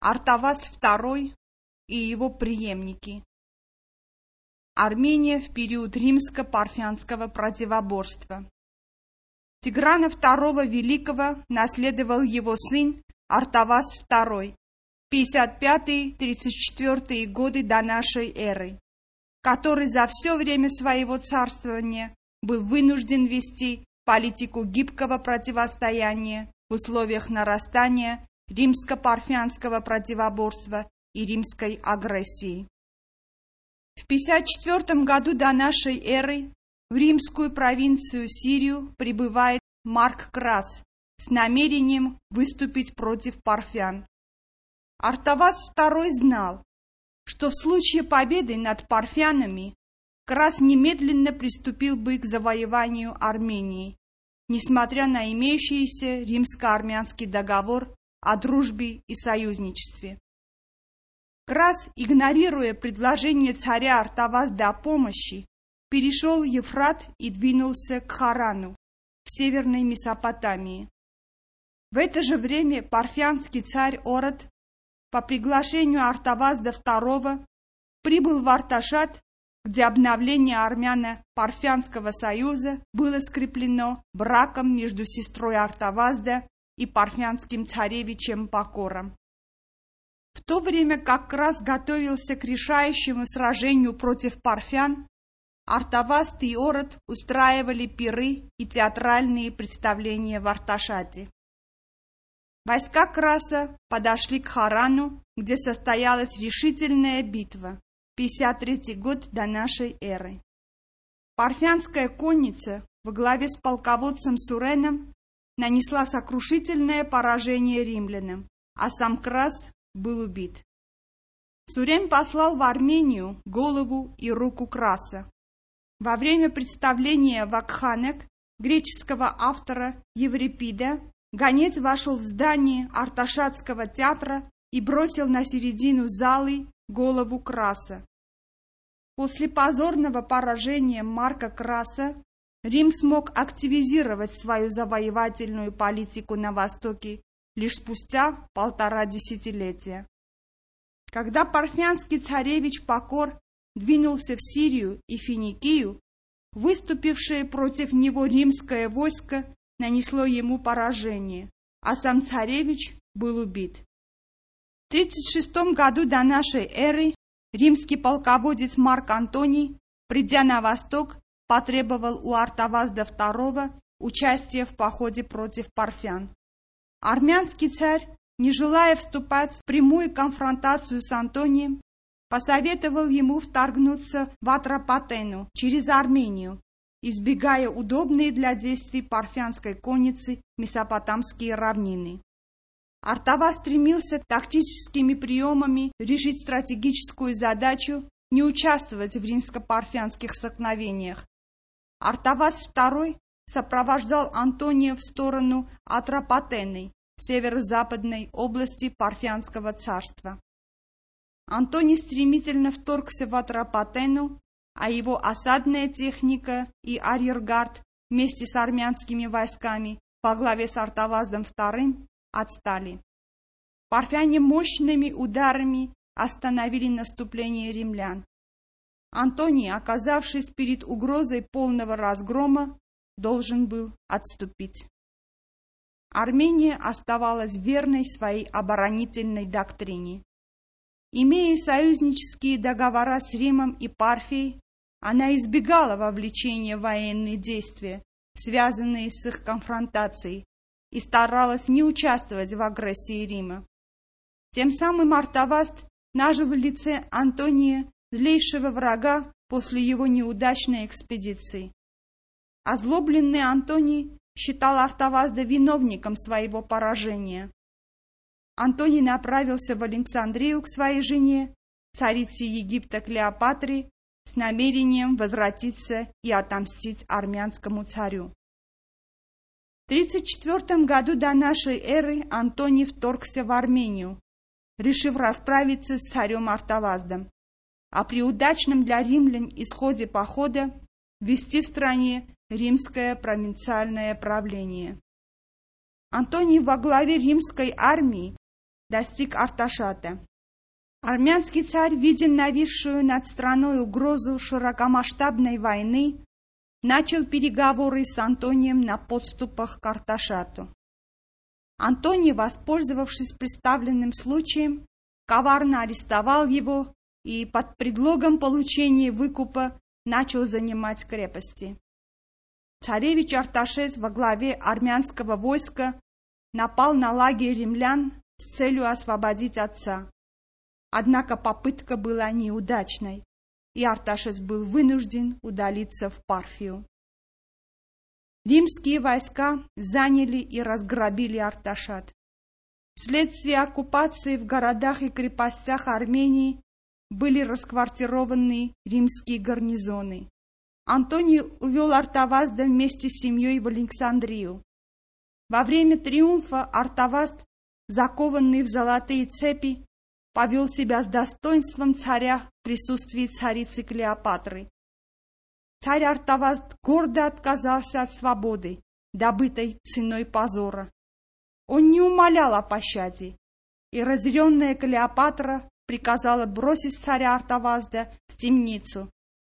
Артаваст II и его преемники. Армения в период римско-парфянского противоборства. Тиграна II Великого наследовал его сын Артаваст II, 55-34 годы до нашей эры, который за все время своего царствования был вынужден вести политику гибкого противостояния в условиях нарастания римско-парфянского противоборства и римской агрессии. В 54 году до нашей эры в римскую провинцию Сирию прибывает Марк Крас с намерением выступить против парфян. Артавас II знал, что в случае победы над парфянами Крас немедленно приступил бы к завоеванию Армении, несмотря на имеющийся римско-армянский договор о дружбе и союзничестве. Крас, игнорируя предложение царя Артавазда о помощи, перешел Ефрат и двинулся к Харану в северной Месопотамии. В это же время парфянский царь Ород по приглашению Артавазда II прибыл в Арташат, где обновление армяно-парфянского союза было скреплено браком между сестрой Артавазда и парфянским царевичем Покором. В то время как раз готовился к решающему сражению против парфян, Артаваст и Ород устраивали пиры и театральные представления в Арташате. Войска Краса подошли к Харану, где состоялась решительная битва, 53 год до нашей эры. Парфянская конница во главе с полководцем Суреном нанесла сокрушительное поражение римлянам, а сам Крас был убит. Сурен послал в Армению голову и руку Краса. Во время представления Вакханек греческого автора Еврипида гонец вошел в здание Арташатского театра и бросил на середину залы голову Краса. После позорного поражения Марка Краса Рим смог активизировать свою завоевательную политику на Востоке лишь спустя полтора десятилетия. Когда парфянский царевич Покор двинулся в Сирию и Финикию, выступившее против него римское войско нанесло ему поражение, а сам царевич был убит. В 36 году до нашей эры римский полководец Марк Антоний, придя на восток, потребовал у Артавазда II участия в походе против парфян. Армянский царь, не желая вступать в прямую конфронтацию с Антонием, посоветовал ему вторгнуться в Атропатену через Армению, избегая удобные для действий парфянской конницы месопотамские равнины. Артава стремился тактическими приемами решить стратегическую задачу не участвовать в римско-парфянских столкновениях. Артавас II сопровождал Антония в сторону Атропатены, северо-западной области Парфянского царства. Антоний стремительно вторгся в Атропатену, а его осадная техника и арьергард вместе с армянскими войсками по главе с Артаваздом II отстали. Парфяне мощными ударами остановили наступление римлян. Антоний, оказавшись перед угрозой полного разгрома, должен был отступить. Армения оставалась верной своей оборонительной доктрине. Имея союзнические договора с Римом и Парфией, она избегала вовлечения в военные действия, связанные с их конфронтацией, и старалась не участвовать в агрессии Рима. Тем самым Артаваст нажил в лице Антония злейшего врага после его неудачной экспедиции. Озлобленный Антоний считал Артавазда виновником своего поражения. Антоний направился в Александрию к своей жене, царице Египта Клеопатре, с намерением возвратиться и отомстить армянскому царю. В 34 году до нашей эры Антоний вторгся в Армению, решив расправиться с царем Артаваздом, а при удачном для римлян исходе похода ввести в стране римское провинциальное правление. Антоний во главе римской армии достиг Арташата. Армянский царь, видя нависшую над страной угрозу широкомасштабной войны, начал переговоры с Антонием на подступах к Арташату. Антоний, воспользовавшись представленным случаем, коварно арестовал его и под предлогом получения выкупа начал занимать крепости. Царевич Арташес во главе армянского войска напал на лагерь римлян с целью освободить отца. Однако попытка была неудачной, и Арташес был вынужден удалиться в Парфию. Римские войска заняли и разграбили Арташат. Вследствие оккупации в городах и крепостях Армении были расквартированы римские гарнизоны. Антоний увел Артавазда вместе с семьей в Александрию. Во время триумфа Артаваст, закованный в золотые цепи, повел себя с достоинством царя в присутствии царицы Клеопатры. Царь Артаваст гордо отказался от свободы, добытой ценой позора. Он не умолял о пощаде, и разъяренная Клеопатра приказала бросить царя Артавазда в темницу,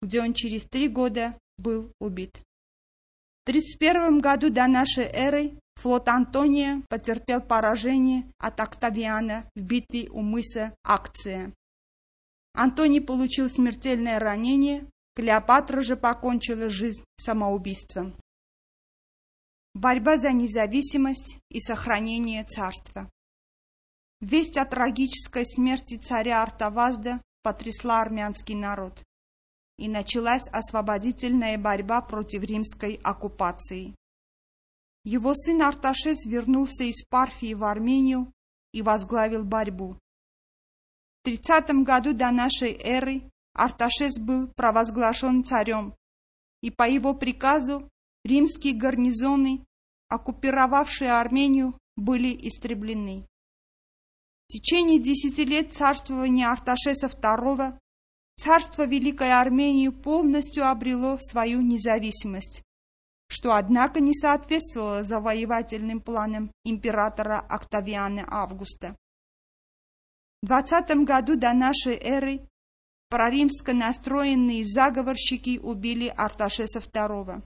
где он через три года был убит. В 31 году до нашей эры флот Антония потерпел поражение от Октавиана в битве у мыса Акция. Антоний получил смертельное ранение, Клеопатра же покончила жизнь самоубийством. Борьба за независимость и сохранение царства. Весть о трагической смерти царя Артавазда потрясла армянский народ, и началась освободительная борьба против римской оккупации. Его сын Арташес вернулся из Парфии в Армению и возглавил борьбу. В 30 году до нашей эры Арташес был провозглашен царем, и по его приказу римские гарнизоны, оккупировавшие Армению, были истреблены. В течение десяти лет царствования Арташеса II царство Великой Армении полностью обрело свою независимость, что, однако, не соответствовало завоевательным планам императора Октавиана Августа. В 20 году до нашей эры проримско настроенные заговорщики убили Арташеса II.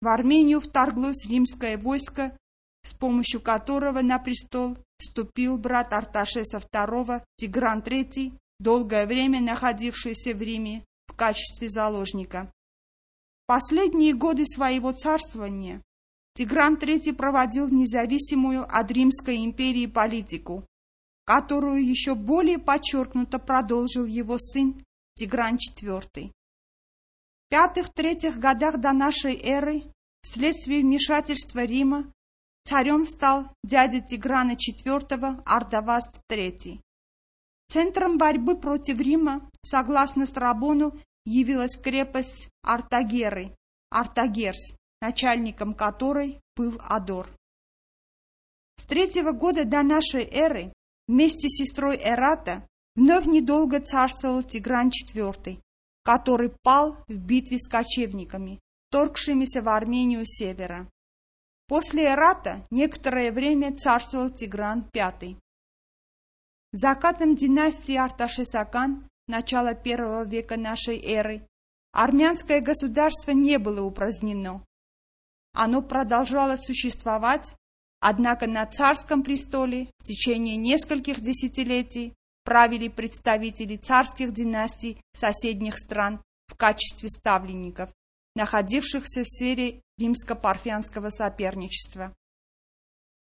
В Армению вторглось римское войско, с помощью которого на престол вступил брат Арташеса II Тигран III, долгое время находившийся в Риме в качестве заложника. Последние годы своего царствования Тигран III проводил независимую от Римской империи политику, которую еще более подчеркнуто продолжил его сын Тигран IV. В пятых-третьих годах до нашей эры, вследствие вмешательства Рима, Царем стал дядя Тиграна IV Ардаваст III. Центром борьбы против Рима, согласно Страбону, явилась крепость Артагеры, Артагерс, начальником которой был Адор. С третьего года до нашей эры вместе с сестрой Эрата вновь недолго царствовал Тигран IV, который пал в битве с кочевниками, торгшимися в Армению севера. После Эрата некоторое время царствовал Тигран V. Закатом династии Арташесакан начала первого века нашей эры армянское государство не было упразднено. Оно продолжало существовать, однако на царском престоле в течение нескольких десятилетий правили представители царских династий соседних стран в качестве ставленников, находившихся в сфере римско-парфянского соперничества.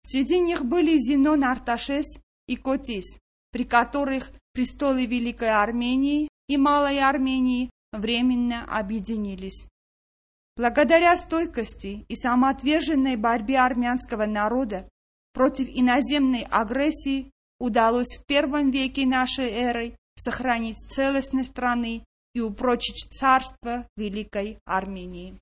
Среди них были Зенон Арташес и Котис, при которых престолы Великой Армении и Малой Армении временно объединились. Благодаря стойкости и самоотверженной борьбе армянского народа против иноземной агрессии удалось в первом веке нашей эры сохранить целостность страны и упрочить царство Великой Армении.